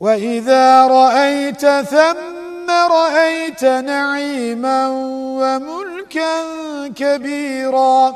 وإذا رأيت ثم رأيت نعيما وملكا كبيرا